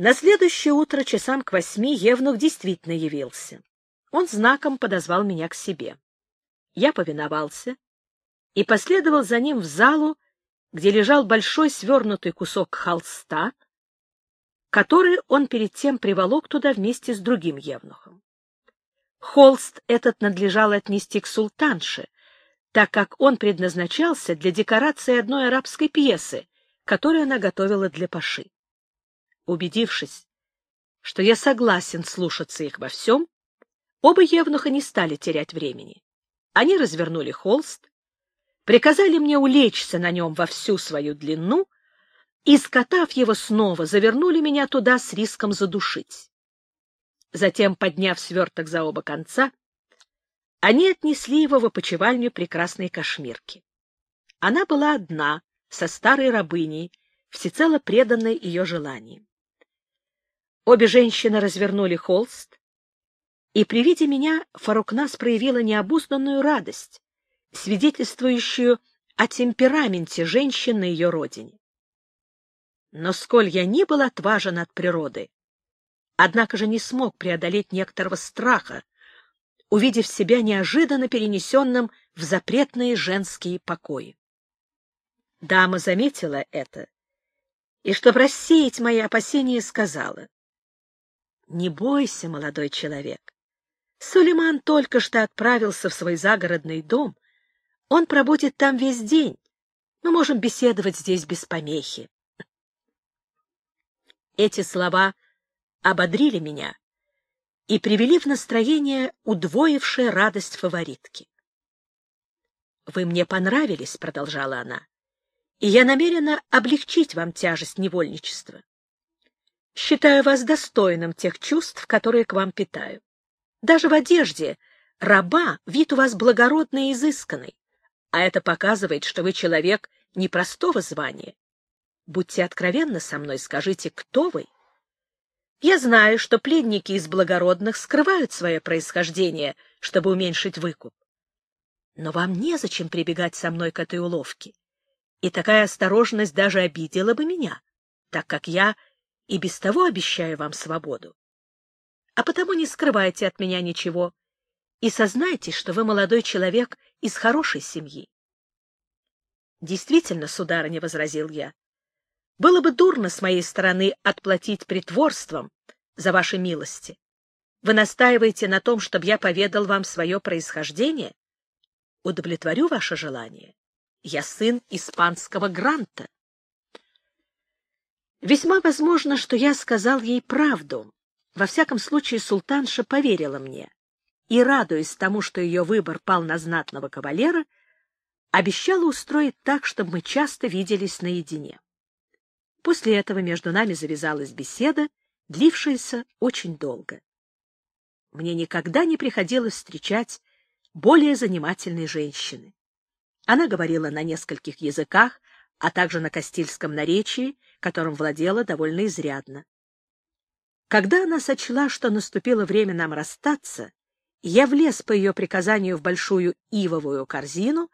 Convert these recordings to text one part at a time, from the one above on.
На следующее утро часам к восьми Евнух действительно явился. Он знаком подозвал меня к себе. Я повиновался и последовал за ним в залу, где лежал большой свернутый кусок холста, который он перед тем приволок туда вместе с другим евнухом. Холст этот надлежало отнести к султанше, так как он предназначался для декорации одной арабской пьесы, которую она готовила для Паши. Убедившись, что я согласен слушаться их во всем, оба евнуха не стали терять времени. Они развернули холст, приказали мне улечься на нем во всю свою длину и, скотав его снова, завернули меня туда с риском задушить. Затем, подняв сверток за оба конца, они отнесли его в опочивальню прекрасной кашмирки. Она была одна, со старой рабыней, всецело преданной ее желаниям. Обе женщины развернули холст, и при виде меня Фарукнас проявила необузданную радость, свидетельствующую о темпераменте женщин на ее родине. Но сколь я ни был отважен от природы, однако же не смог преодолеть некоторого страха, увидев себя неожиданно перенесенным в запретные женские покои. Дама заметила это, и, чтобы рассеять мои опасения, сказала, не бойся, молодой человек. Сулейман только что отправился в свой загородный дом. Он пробудет там весь день. Мы можем беседовать здесь без помехи. Эти слова ободрили меня и привели в настроение удвоившая радость фаворитки. «Вы мне понравились», — продолжала она, — «и я намерена облегчить вам тяжесть невольничества. Считаю вас достойным тех чувств, которые к вам питаю. Даже в одежде раба вид у вас благородный и изысканный, а это показывает, что вы человек непростого звания. Будьте откровенны со мной, скажите, кто вы? Я знаю, что пленники из благородных скрывают свое происхождение, чтобы уменьшить выкуп. Но вам незачем прибегать со мной к этой уловке. И такая осторожность даже обидела бы меня, так как я и без того обещаю вам свободу. А потому не скрывайте от меня ничего и сознайте, что вы молодой человек из хорошей семьи. Действительно, сударыня, — возразил я, — было бы дурно с моей стороны отплатить притворством за ваши милости. Вы настаиваете на том, чтобы я поведал вам свое происхождение? Удовлетворю ваше желание. Я сын испанского гранта. Весьма возможно, что я сказал ей правду. Во всяком случае, султанша поверила мне и, радуясь тому, что ее выбор пал на знатного кавалера, обещала устроить так, чтобы мы часто виделись наедине. После этого между нами завязалась беседа, длившаяся очень долго. Мне никогда не приходилось встречать более занимательной женщины. Она говорила на нескольких языках, а также на кастильском наречии, которым владела довольно изрядно. Когда она сочла, что наступило время нам расстаться, я влез по ее приказанию в большую ивовую корзину,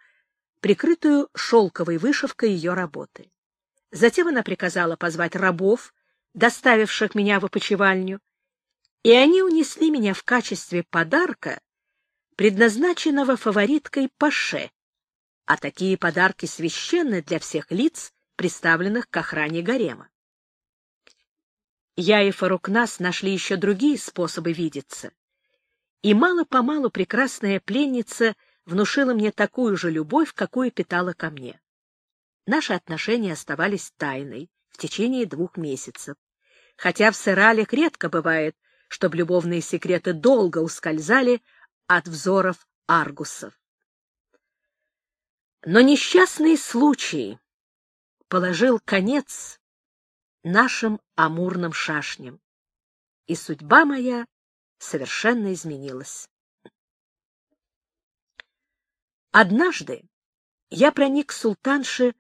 прикрытую шелковой вышивкой ее работы. Затем она приказала позвать рабов, доставивших меня в опочивальню, и они унесли меня в качестве подарка, предназначенного фавориткой Паше, а такие подарки священны для всех лиц, приставленных к охране гарема. Я и Фарукнас нашли еще другие способы видеться, и мало-помалу прекрасная пленница внушила мне такую же любовь, какую питала ко мне. Наши отношения оставались тайной в течение двух месяцев, хотя в Сыралях редко бывает, чтобы любовные секреты долго ускользали от взоров аргусов. Но несчастный случай положил конец нашим амурным шашням, и судьба моя совершенно изменилась. Однажды я проник султанше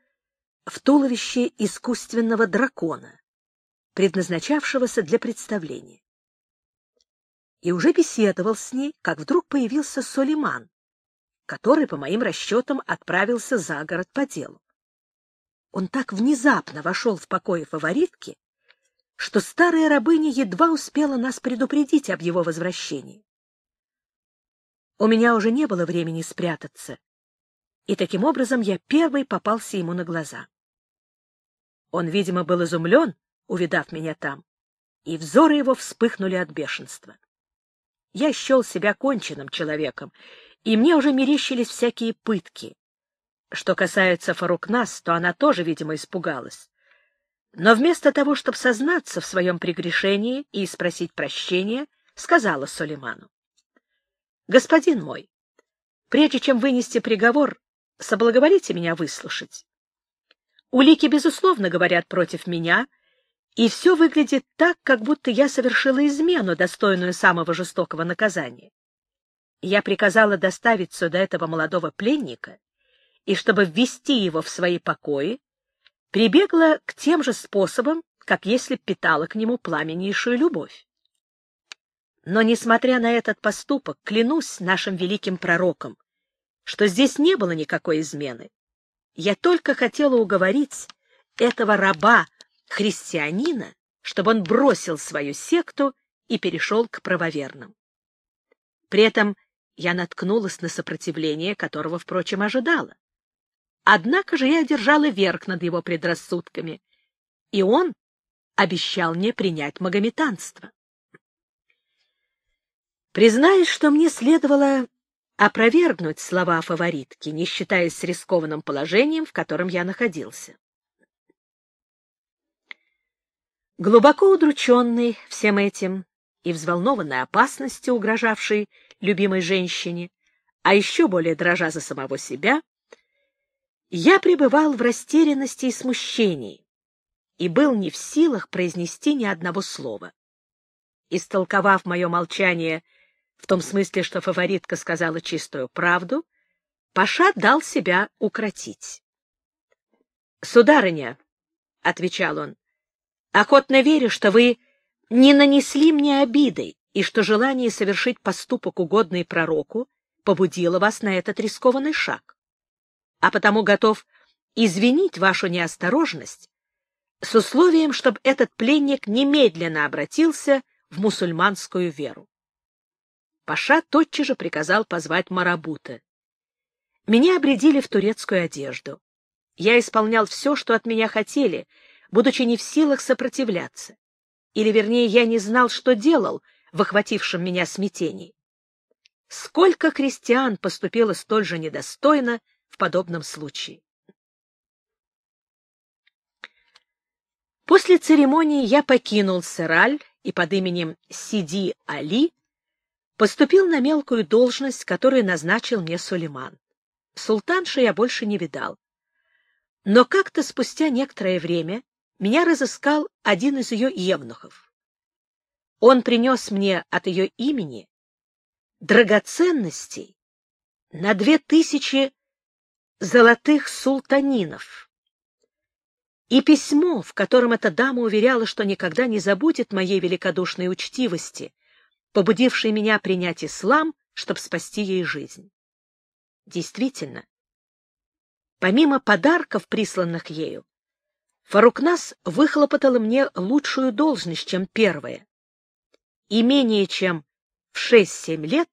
в туловище искусственного дракона, предназначавшегося для представления. И уже беседовал с ней, как вдруг появился Сулейман, который, по моим расчетам, отправился за город по делу. Он так внезапно вошел в покои фаворитки, что старая рабыня едва успела нас предупредить об его возвращении. У меня уже не было времени спрятаться, и таким образом я первый попался ему на глаза. Он, видимо, был изумлен, увидав меня там, и взоры его вспыхнули от бешенства. Я счел себя конченным человеком, и мне уже мерещились всякие пытки. Что касается Фарукнас, то она тоже, видимо, испугалась. Но вместо того, чтобы сознаться в своем прегрешении и спросить прощения, сказала Сулейману. — Господин мой, прежде чем вынести приговор, соблаговолите меня выслушать. Улики, безусловно, говорят против меня, и все выглядит так, как будто я совершила измену, достойную самого жестокого наказания. Я приказала доставить сюда этого молодого пленника, и чтобы ввести его в свои покои, прибегла к тем же способам, как если питала к нему пламеннейшую любовь. Но, несмотря на этот поступок, клянусь нашим великим пророком, что здесь не было никакой измены. Я только хотела уговорить этого раба, христианина, чтобы он бросил свою секту и перешел к правоверным. При этом я наткнулась на сопротивление, которого, впрочем, ожидала. Однако же я одержала верх над его предрассудками, и он обещал мне принять магометанство. Признаюсь, что мне следовало опровергнуть слова фаворитки, не считаясь с рискованным положением, в котором я находился. Глубоко удрученный всем этим и взволнованной опасностью, угрожавшей любимой женщине, а еще более дрожа за самого себя, я пребывал в растерянности и смущении и был не в силах произнести ни одного слова. Истолковав мое молчание в том смысле, что фаворитка сказала чистую правду, Паша дал себя укротить. — Сударыня, — отвечал он, — охотно верю, что вы не нанесли мне обиды и что желание совершить поступок, угодный пророку, побудило вас на этот рискованный шаг. А потому готов извинить вашу неосторожность с условием, чтобы этот пленник немедленно обратился в мусульманскую веру. Паша тотчас же приказал позвать Марабута. Меня обредили в турецкую одежду. Я исполнял все, что от меня хотели, будучи не в силах сопротивляться. Или, вернее, я не знал, что делал в охватившем меня смятении. Сколько крестьян поступило столь же недостойно в подобном случае? После церемонии я покинул Сыраль и под именем Сиди Али поступил на мелкую должность, которую назначил мне Сулейман. Султанши я больше не видал. Но как-то спустя некоторое время меня разыскал один из ее евнухов. Он принес мне от ее имени драгоценностей на две тысячи золотых султанинов и письмо, в котором эта дама уверяла, что никогда не забудет моей великодушной учтивости, побудившей меня принять ислам, чтобы спасти ей жизнь. Действительно, помимо подарков, присланных ею, Фарукнас выхлопотала мне лучшую должность, чем первая. И менее чем в шесть-семь лет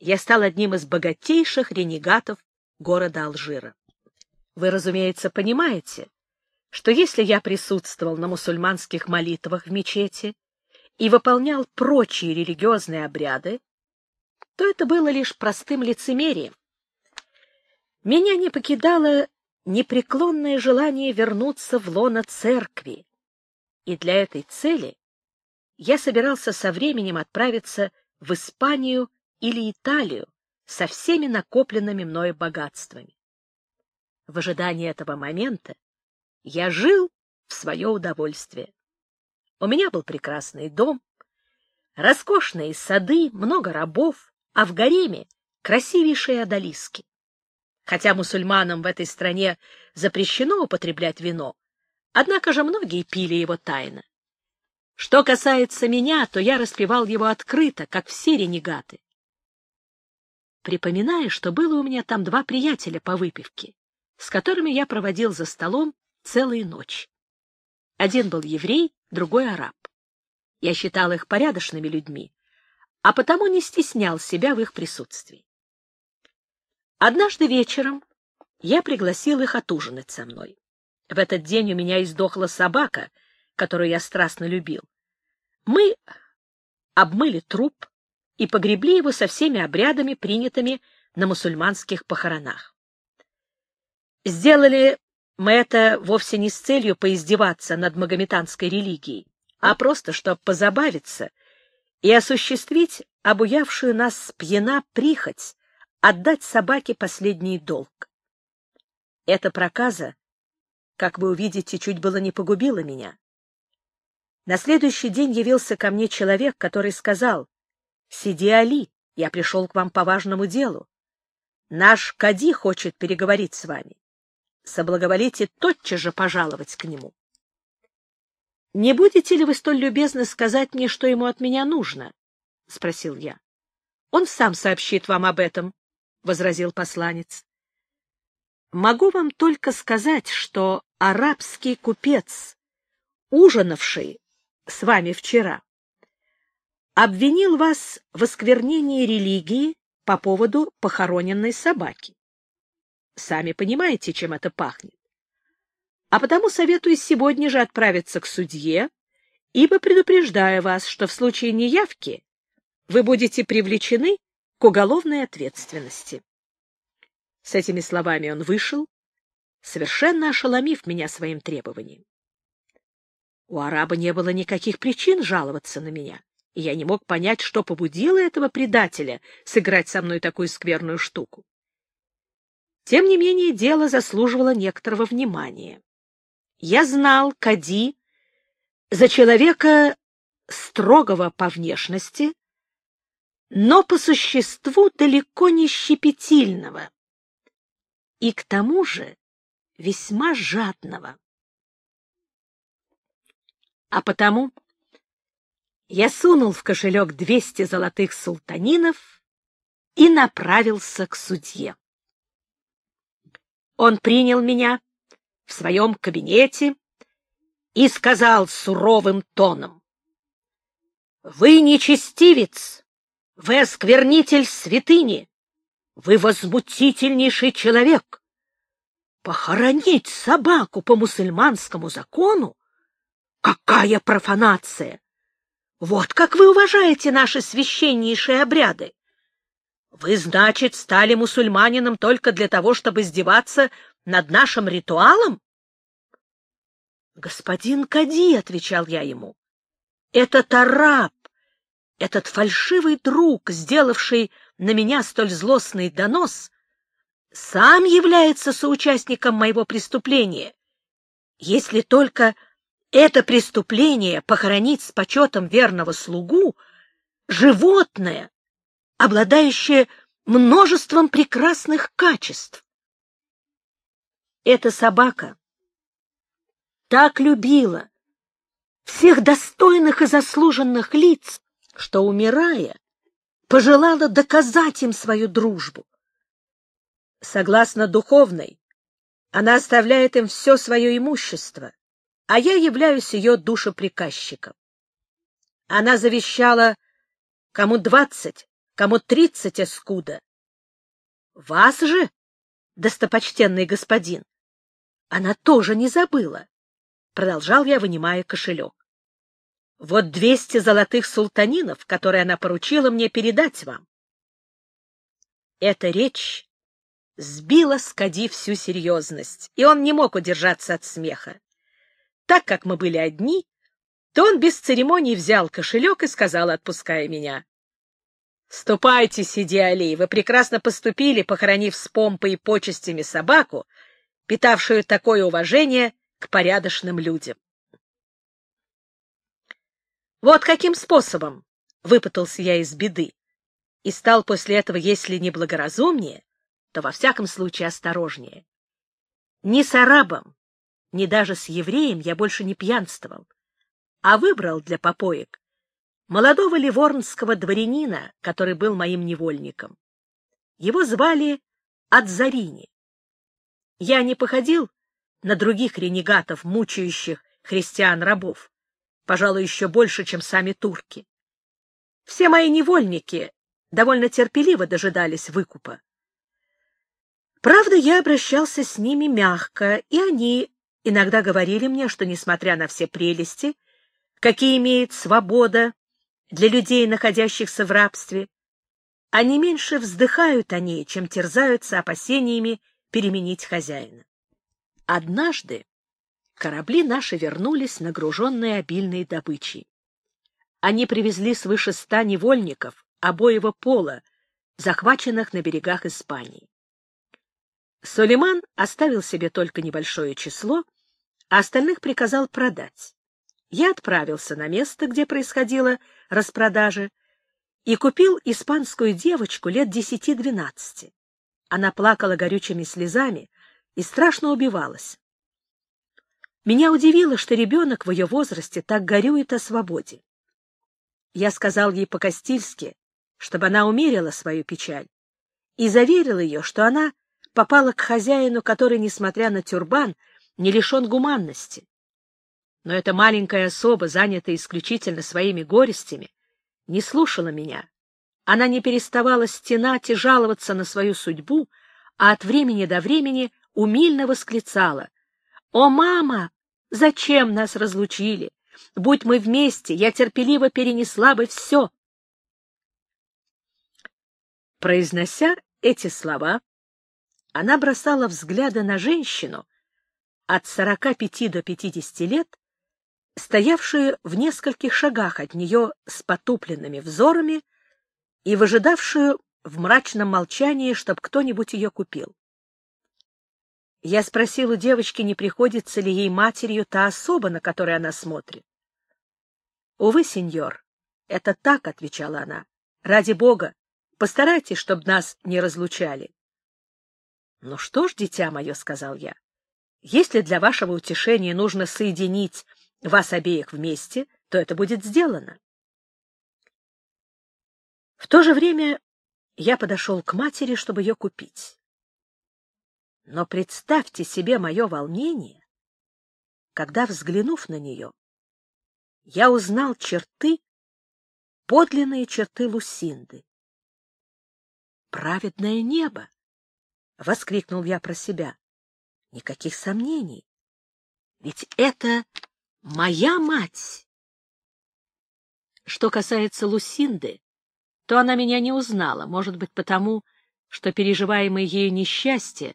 я стал одним из богатейших ренегатов города Алжира. Вы, разумеется, понимаете, что если я присутствовал на мусульманских молитвах в мечети и выполнял прочие религиозные обряды, то это было лишь простым лицемерием. Меня не покидало непреклонное желание вернуться в лоно церкви, и для этой цели я собирался со временем отправиться в Испанию или Италию со всеми накопленными мною богатствами. В ожидании этого момента я жил в свое удовольствие. У меня был прекрасный дом, роскошные сады, много рабов, а в гареме красивейшие одолиски. Хотя мусульманам в этой стране запрещено употреблять вино, однако же многие пили его тайно. Что касается меня, то я распевал его открыто, как все ренегаты. Припоминаю, что было у меня там два приятеля по выпивке, с которыми я проводил за столом целые ночи. Один был еврей, другой араб. Я считал их порядочными людьми, а потому не стеснял себя в их присутствии. Однажды вечером я пригласил их отужинать со мной. В этот день у меня издохла собака, которую я страстно любил. Мы обмыли труп и погребли его со всеми обрядами, принятыми на мусульманских похоронах. Сделали мы это вовсе не с целью поиздеваться над магометанской религией, а просто, чтобы позабавиться и осуществить обуявшую нас пьяна прихоть отдать собаке последний долг. Эта проказа, как вы увидите, чуть было не погубила меня. На следующий день явился ко мне человек, который сказал, «Сиди, Али, я пришел к вам по важному делу. Наш Кади хочет переговорить с вами соблаговолите тотчас же пожаловать к нему. — Не будете ли вы столь любезны сказать мне, что ему от меня нужно? — спросил я. — Он сам сообщит вам об этом, — возразил посланец. — Могу вам только сказать, что арабский купец, ужинавший с вами вчера, обвинил вас в осквернении религии по поводу похороненной собаки. Сами понимаете, чем это пахнет. А потому советую сегодня же отправиться к судье, ибо предупреждаю вас, что в случае неявки вы будете привлечены к уголовной ответственности. С этими словами он вышел, совершенно ошеломив меня своим требованием. У араба не было никаких причин жаловаться на меня, и я не мог понять, что побудило этого предателя сыграть со мной такую скверную штуку. Тем не менее, дело заслуживало некоторого внимания. Я знал Кади за человека строгого по внешности, но по существу далеко не щепетильного и к тому же весьма жадного. А потому я сунул в кошелек двести золотых султанинов и направился к судье. Он принял меня в своем кабинете и сказал суровым тоном. — Вы нечестивец, вы осквернитель святыни, вы возмутительнейший человек. Похоронить собаку по мусульманскому закону? Какая профанация! Вот как вы уважаете наши священнейшие обряды! Вы, значит, стали мусульманином только для того, чтобы издеваться над нашим ритуалом? Господин Кади, — отвечал я ему, — этот араб, этот фальшивый друг, сделавший на меня столь злостный донос, сам является соучастником моего преступления. Если только это преступление похоронить с почетом верного слугу, животное, обладающее множеством прекрасных качеств. Эта собака так любила всех достойных и заслуженных лиц, что, умирая, пожелала доказать им свою дружбу. Согласно духовной, она оставляет им все свое имущество, а я являюсь ее душеприказчиком. Она завещала кому двадцать, кому тридцать эскуда. Вас же, достопочтенный господин, она тоже не забыла. Продолжал я, вынимая кошелек. Вот двести золотых султанинов, которые она поручила мне передать вам. Эта речь сбила с Кади всю серьезность, и он не мог удержаться от смеха. Так как мы были одни, то он без церемоний взял кошелек и сказал, отпуская меня, Ступайте, сиди, Али, вы прекрасно поступили, похоронив с помпой и почестями собаку, питавшую такое уважение к порядочным людям. Вот каким способом выпутался я из беды и стал после этого, если не благоразумнее, то во всяком случае осторожнее. Ни с арабом, ни даже с евреем я больше не пьянствовал, а выбрал для попоек молодого ливорнского дворянина, который был моим невольником. Его звали Адзарини. Я не походил на других ренегатов, мучающих христиан-рабов, пожалуй, еще больше, чем сами турки. Все мои невольники довольно терпеливо дожидались выкупа. Правда, я обращался с ними мягко, и они иногда говорили мне, что, несмотря на все прелести, какие имеет свобода для людей, находящихся в рабстве, они меньше вздыхают о ней, чем терзаются опасениями переменить хозяина. Однажды корабли наши вернулись, нагруженные обильной добычей. Они привезли свыше ста невольников обоего пола, захваченных на берегах Испании. Сулейман оставил себе только небольшое число, а остальных приказал продать. Я отправился на место, где происходила распродажа, и купил испанскую девочку лет десяти-двенадцати. Она плакала горючими слезами и страшно убивалась. Меня удивило, что ребенок в ее возрасте так горюет о свободе. Я сказал ей по-кастильски, чтобы она умерила свою печаль, и заверил ее, что она попала к хозяину, который, несмотря на тюрбан, не лишен гуманности. Но эта маленькая особа, занятая исключительно своими горестями, не слушала меня. Она не переставала стенать и жаловаться на свою судьбу, а от времени до времени умильно восклицала. «О, мама! Зачем нас разлучили? Будь мы вместе, я терпеливо перенесла бы все!» Произнося эти слова, она бросала взгляды на женщину от сорока пяти до пятидесяти лет, стоявшую в нескольких шагах от нее с потупленными взорами и выжидавшую в мрачном молчании, чтобы кто-нибудь ее купил. Я спросил у девочки, не приходится ли ей матерью та особа, на которой она смотрит. — Увы, сеньор, это так, — отвечала она. — Ради бога, постарайтесь, чтобы нас не разлучали. — Ну что ж, дитя мое, — сказал я, — если для вашего утешения нужно соединить вас обеих вместе, то это будет сделано. В то же время я подошел к матери, чтобы ее купить. Но представьте себе мое волнение, когда, взглянув на нее, я узнал черты, подлинные черты Лусинды. «Праведное небо!» — воскликнул я про себя. «Никаких сомнений. Ведь это Моя мать! Что касается Лусинды, то она меня не узнала, может быть, потому, что переживаемые ею несчастья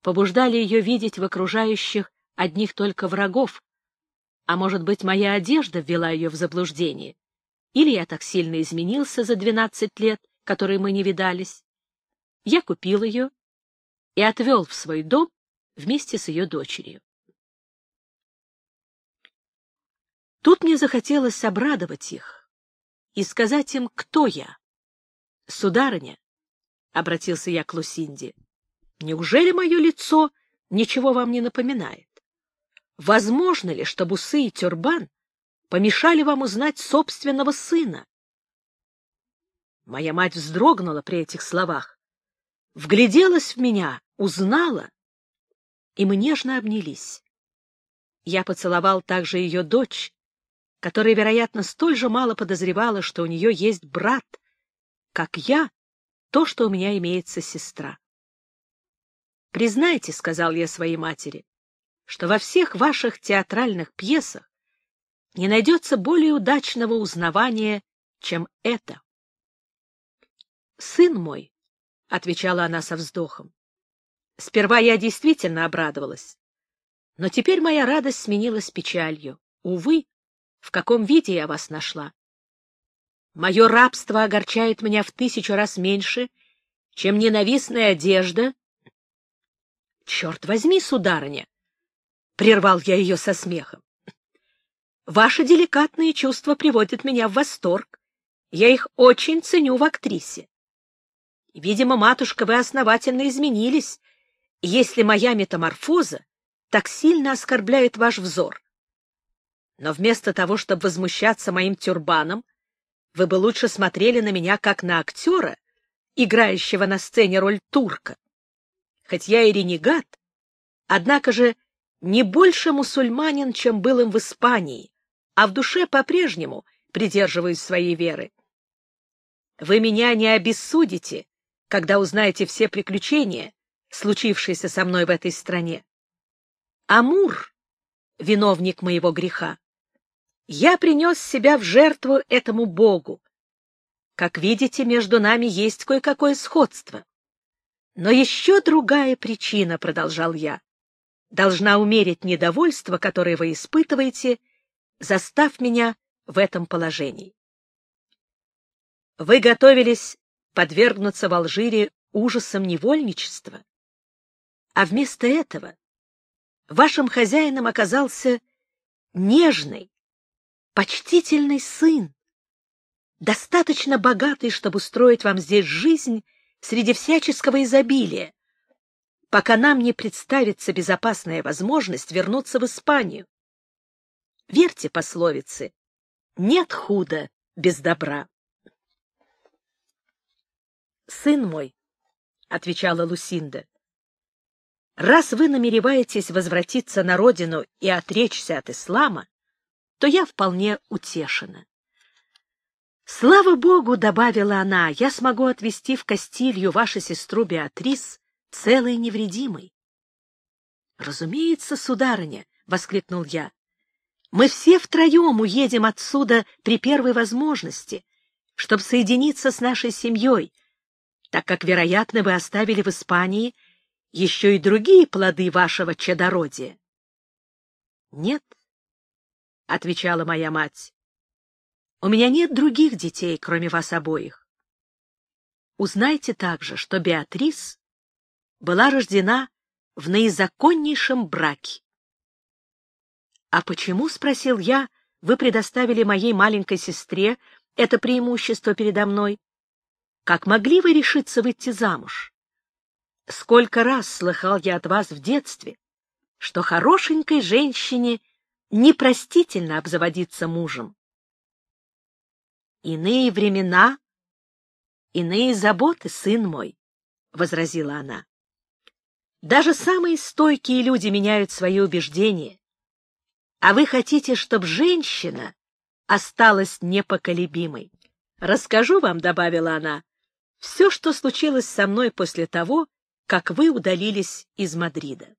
побуждали ее видеть в окружающих одних только врагов, а может быть, моя одежда ввела ее в заблуждение, или я так сильно изменился за двенадцать лет, которые мы не видались. Я купил ее и отвел в свой дом вместе с ее дочерью. Тут мне захотелось обрадовать их и сказать им, кто я. — Сударыня, — обратился я к Лусинде, — неужели мое лицо ничего вам не напоминает? Возможно ли, чтобы усы и тюрбан помешали вам узнать собственного сына? Моя мать вздрогнула при этих словах, вгляделась в меня, узнала, и мы нежно обнялись. Я поцеловал также ее дочь, которая, вероятно, столь же мало подозревала, что у нее есть брат, как я, то, что у меня имеется сестра. «Признайте, — сказал я своей матери, — что во всех ваших театральных пьесах не найдется более удачного узнавания, чем это. «Сын мой», — отвечала она со вздохом, — «сперва я действительно обрадовалась, но теперь моя радость сменилась печалью. Увы, в каком виде я вас нашла. Мое рабство огорчает меня в тысячу раз меньше, чем ненавистная одежда. — Черт возьми, сударыня! — прервал я ее со смехом. — Ваши деликатные чувства приводят меня в восторг. Я их очень ценю в актрисе. Видимо, матушка, вы основательно изменились, если моя метаморфоза так сильно оскорбляет ваш взор. Но вместо того, чтобы возмущаться моим тюрбаном, вы бы лучше смотрели на меня как на актера, играющего на сцене роль турка. Хоть я и ренегат, однако же не больше мусульманин, чем был им в Испании, а в душе по-прежнему придерживаюсь своей веры. Вы меня не обессудите, когда узнаете все приключения, случившиеся со мной в этой стране. Амур — виновник моего греха. Я принес себя в жертву этому Богу. Как видите, между нами есть кое-какое сходство. Но еще другая причина, — продолжал я, — должна умерить недовольство, которое вы испытываете, застав меня в этом положении. Вы готовились подвергнуться в Алжире ужасам невольничества, а вместо этого вашим хозяином оказался нежный, почтительный сын, достаточно богатый, чтобы устроить вам здесь жизнь среди всяческого изобилия, пока нам не представится безопасная возможность вернуться в Испанию. Верьте пословице «нет худа без добра». «Сын мой», — отвечала Лусинда, — «раз вы намереваетесь возвратиться на родину и отречься от ислама, то я вполне утешена. «Слава Богу!» — добавила она, — «я смогу отвезти в Кастилью вашу сестру Беатрис целой невредимой». «Разумеется, сударыня!» — воскликнул я. «Мы все втроем уедем отсюда при первой возможности, чтобы соединиться с нашей семьей, так как, вероятно, вы оставили в Испании еще и другие плоды вашего чадородия». «Нет», — отвечала моя мать, у меня нет других детей, кроме вас обоих. Узнайте также, что Беатрис была рождена в наизаконнейшем браке. — А почему, — спросил я, — вы предоставили моей маленькой сестре это преимущество передо мной? Как могли вы решиться выйти замуж? Сколько раз слыхал я от вас в детстве, что хорошенькой женщине непростительно обзаводиться мужем. Иные времена, иные заботы, сын мой, — возразила она. Даже самые стойкие люди меняют свои убеждения. А вы хотите, чтобы женщина осталась непоколебимой. Расскажу вам, — добавила она, — все, что случилось со мной после того, как вы удалились из Мадрида.